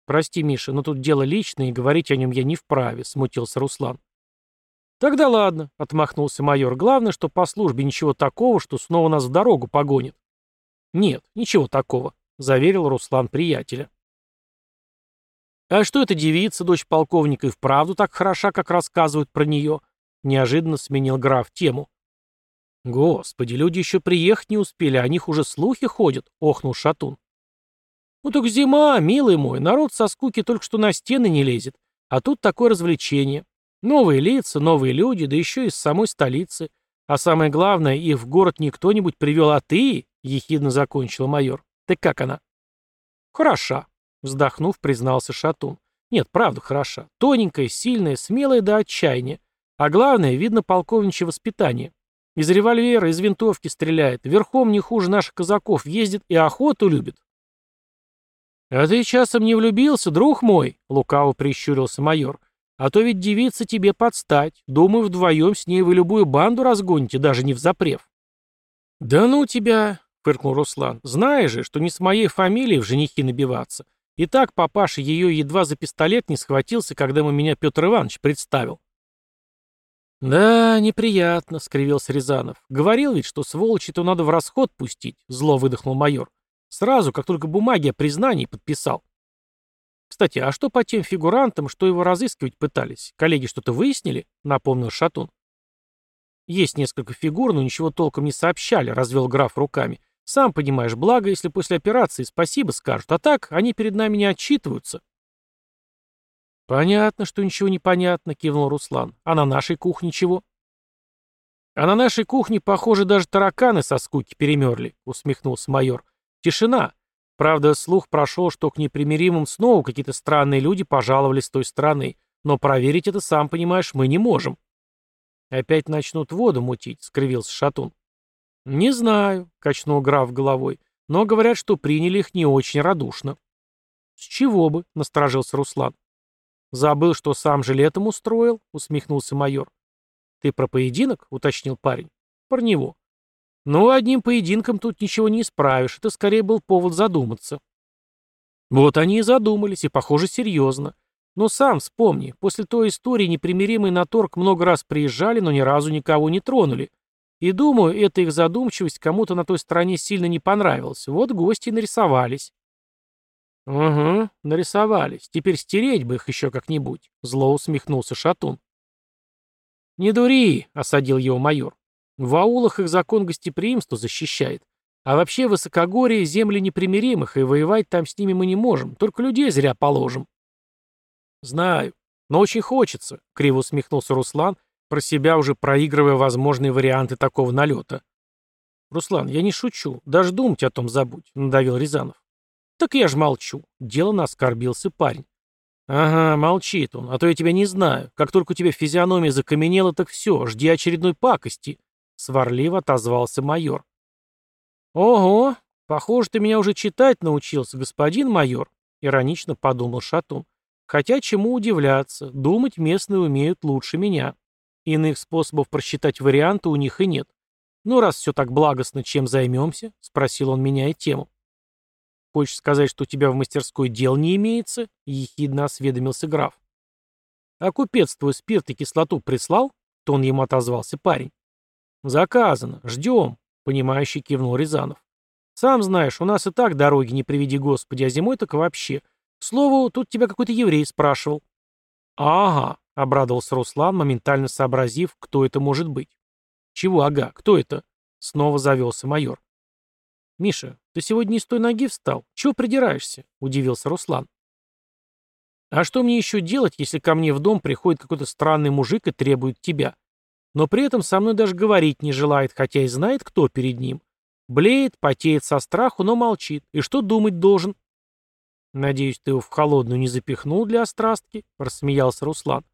«Прости, Миша, но тут дело личное, и говорить о нем я не вправе», — смутился Руслан. «Тогда ладно», — отмахнулся майор. «Главное, что по службе ничего такого, что снова нас в дорогу погонит». «Нет, ничего такого», — заверил Руслан приятеля. «А что эта девица, дочь полковника, и вправду так хороша, как рассказывают про нее?» Неожиданно сменил граф тему. «Господи, люди еще приехать не успели, о них уже слухи ходят», — охнул Шатун. «Ну так зима, милый мой, народ со скуки только что на стены не лезет, а тут такое развлечение. Новые лица, новые люди, да еще из самой столицы. А самое главное, их в город не кто-нибудь привел, а ты, — ехидно закончил майор. Ты как она?» «Хороша», Вздохнув, признался Шатун. Нет, правда хороша. Тоненькая, сильная, смелая до отчаяния. А главное, видно полковничье воспитание. Из револьвера, из винтовки стреляет. Верхом не хуже наших казаков. Ездит и охоту любит. «А ты часом не влюбился, друг мой?» — лукаво прищурился майор. «А то ведь девица тебе подстать. Думаю, вдвоем с ней вы любую банду разгоните, даже не взапрев». «Да ну тебя!» — фыркнул Руслан. «Знаешь же, что не с моей фамилией в женихи набиваться. И так папаша ее едва за пистолет не схватился, когда ему меня Петр Иванович представил. «Да, неприятно», — скривился Рязанов. «Говорил ведь, что сволочи-то надо в расход пустить», — зло выдохнул майор. «Сразу, как только бумаги о признании подписал». «Кстати, а что по тем фигурантам, что его разыскивать пытались? Коллеги что-то выяснили?» — напомнил Шатун. «Есть несколько фигур, но ничего толком не сообщали», — развел граф руками. Сам понимаешь, благо, если после операции спасибо скажут, а так они перед нами не отчитываются. Понятно, что ничего не понятно, кивнул Руслан. А на нашей кухне чего? А на нашей кухне, похоже, даже тараканы со скуки перемерли, усмехнулся майор. Тишина. Правда, слух прошел, что к непримиримым снова какие-то странные люди пожаловали с той стороны. Но проверить это, сам понимаешь, мы не можем. Опять начнут воду мутить, скривился Шатун. «Не знаю», — качнул граф головой, «но говорят, что приняли их не очень радушно». «С чего бы?» — насторожился Руслан. «Забыл, что сам же летом устроил?» — усмехнулся майор. «Ты про поединок?» — уточнил парень. «Про него». «Ну, одним поединком тут ничего не исправишь. Это скорее был повод задуматься». Вот они и задумались, и, похоже, серьезно. Но сам вспомни, после той истории непримиримый на торг много раз приезжали, но ни разу никого не тронули. И думаю, эта их задумчивость кому-то на той стороне сильно не понравилась. Вот гости нарисовались. «Угу, нарисовались. Теперь стереть бы их еще как-нибудь», — зло усмехнулся Шатун. «Не дури», — осадил его майор. «В аулах их закон гостеприимства защищает. А вообще высокогорье — земли непримиримых, и воевать там с ними мы не можем, только людей зря положим». «Знаю, но очень хочется», — криво усмехнулся Руслан, про себя уже проигрывая возможные варианты такого налета. «Руслан, я не шучу. Даже думать о том забудь», — надавил Рязанов. «Так я ж молчу», — деланно оскорбился парень. «Ага, молчит он, а то я тебя не знаю. Как только у тебя физиономия закаменела, так все, жди очередной пакости», — сварливо отозвался майор. «Ого, похоже, ты меня уже читать научился, господин майор», — иронично подумал Шатун. «Хотя чему удивляться, думать местные умеют лучше меня». Иных способов просчитать варианты у них и нет. Ну, раз все так благостно, чем займемся? Спросил он, меняя тему. Хочешь сказать, что у тебя в мастерской дел не имеется? Ехидно осведомился граф. А купец твой спирт и кислоту прислал? То он ему отозвался парень. Заказано. Ждем. Понимающий кивнул Рязанов. Сам знаешь, у нас и так дороги не приведи Господи, а зимой так вообще. К слову, тут тебя какой-то еврей спрашивал». «Ага», — обрадовался Руслан, моментально сообразив, кто это может быть. «Чего ага? Кто это?» — снова завелся майор. «Миша, ты сегодня не с той ноги встал? Чего придираешься?» — удивился Руслан. «А что мне еще делать, если ко мне в дом приходит какой-то странный мужик и требует тебя? Но при этом со мной даже говорить не желает, хотя и знает, кто перед ним. Блеет, потеет со страху, но молчит. И что думать должен?» «Надеюсь, ты его в холодную не запихнул для острастки?» — рассмеялся Руслан.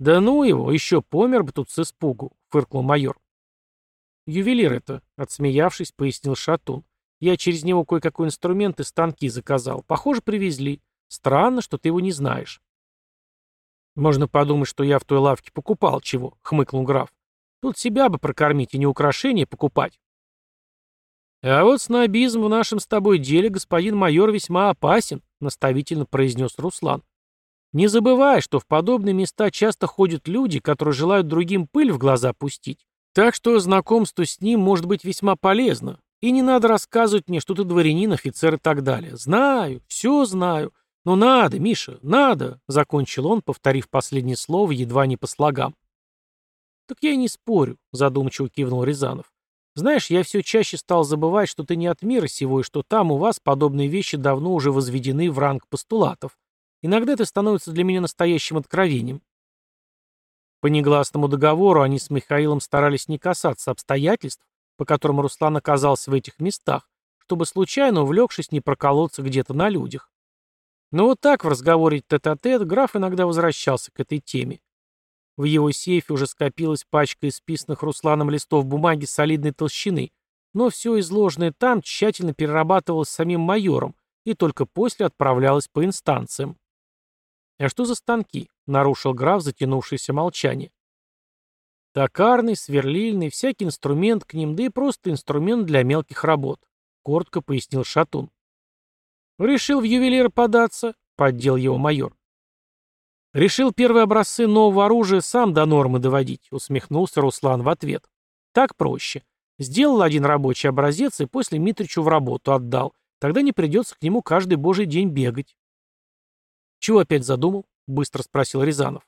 «Да ну его, еще помер бы тут с испугу», — фыркнул майор. «Ювелир это», — отсмеявшись, пояснил Шатун. «Я через него кое-какой инструмент и станки заказал. Похоже, привезли. Странно, что ты его не знаешь». «Можно подумать, что я в той лавке покупал чего», — хмыкнул граф. «Тут себя бы прокормить и не украшения покупать». «А вот снобизм в нашем с тобой деле, господин майор, весьма опасен», — наставительно произнес Руслан. «Не забывай, что в подобные места часто ходят люди, которые желают другим пыль в глаза пустить. Так что знакомство с ним может быть весьма полезно. И не надо рассказывать мне, что ты дворянин, офицер и так далее. Знаю, все знаю. Но надо, Миша, надо», — закончил он, повторив последнее слово едва не по слогам. «Так я и не спорю», — задумчиво кивнул Рязанов. «Знаешь, я все чаще стал забывать, что ты не от мира сего, и что там у вас подобные вещи давно уже возведены в ранг постулатов. Иногда это становится для меня настоящим откровением. По негласному договору они с Михаилом старались не касаться обстоятельств, по которым Руслан оказался в этих местах, чтобы случайно, увлекшись, не проколоться где-то на людях. Но вот так в разговоре тет-а-тет -тет, граф иногда возвращался к этой теме. В его сейфе уже скопилась пачка исписанных Русланом листов бумаги солидной толщины, но все изложенное там тщательно перерабатывалось самим майором и только после отправлялось по инстанциям. «А что за станки?» — нарушил граф затянувшееся молчание. «Токарный, сверлильный, всякий инструмент к ним, да и просто инструмент для мелких работ», — коротко пояснил Шатун. «Решил в ювелира податься», — поддел его майор. «Решил первые образцы нового оружия сам до нормы доводить», — усмехнулся Руслан в ответ. «Так проще. Сделал один рабочий образец и после Митричу в работу отдал. Тогда не придется к нему каждый божий день бегать». «Чего опять задумал?» — быстро спросил Рязанов.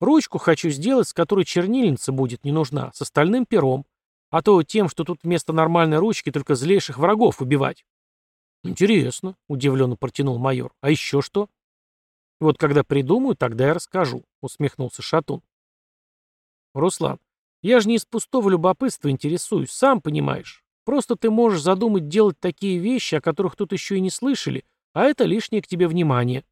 «Ручку хочу сделать, с которой чернильница будет не нужна, с остальным пером. А то тем, что тут вместо нормальной ручки только злейших врагов убивать». «Интересно», — удивленно протянул майор. «А еще что?» «Вот когда придумаю, тогда я расскажу», — усмехнулся Шатун. «Руслан, я же не из пустого любопытства интересуюсь, сам понимаешь. Просто ты можешь задумать делать такие вещи, о которых тут еще и не слышали, а это лишнее к тебе внимание».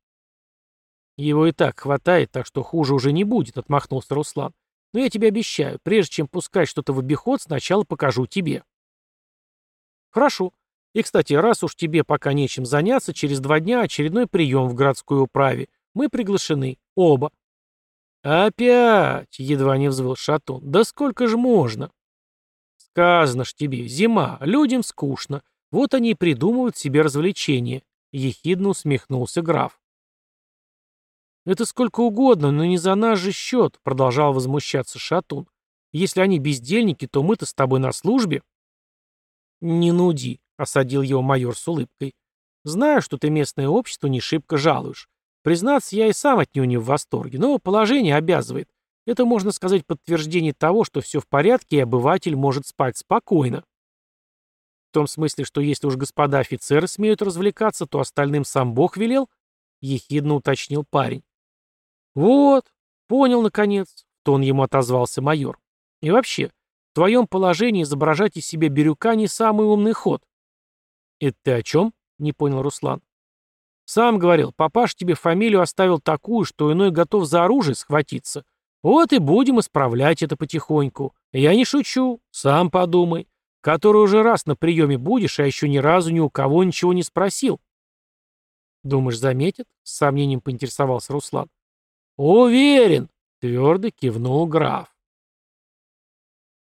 «Его и так хватает, так что хуже уже не будет», — отмахнулся Руслан. «Но я тебе обещаю, прежде чем пускать что-то в обиход, сначала покажу тебе». «Хорошо. И, кстати, раз уж тебе пока нечем заняться, через два дня очередной прием в городской управе. Мы приглашены. Оба». «Опять!» — едва не взвыл Шатун. «Да сколько же можно?» «Сказано ж тебе, зима, людям скучно. Вот они и придумывают себе развлечения», — ехидно усмехнулся граф. «Это сколько угодно, но не за наш же счет», — продолжал возмущаться Шатун. «Если они бездельники, то мы-то с тобой на службе». «Не нуди», — осадил его майор с улыбкой. «Знаю, что ты местное общество не шибко жалуешь. Признаться, я и сам от него не в восторге, но положение обязывает. Это, можно сказать, подтверждение того, что все в порядке, и обыватель может спать спокойно. В том смысле, что если уж господа офицеры смеют развлекаться, то остальным сам Бог велел, — ехидно уточнил парень. «Вот, понял, наконец», — тон ему отозвался майор. «И вообще, в твоем положении изображать из себя бирюка не самый умный ход». «Это ты о чем?» — не понял Руслан. «Сам говорил, папаш тебе фамилию оставил такую, что иной готов за оружие схватиться. Вот и будем исправлять это потихоньку. Я не шучу, сам подумай. Который уже раз на приеме будешь, а еще ни разу ни у кого ничего не спросил». «Думаешь, заметит?» — с сомнением поинтересовался Руслан. «Уверен», — твердо кивнул граф.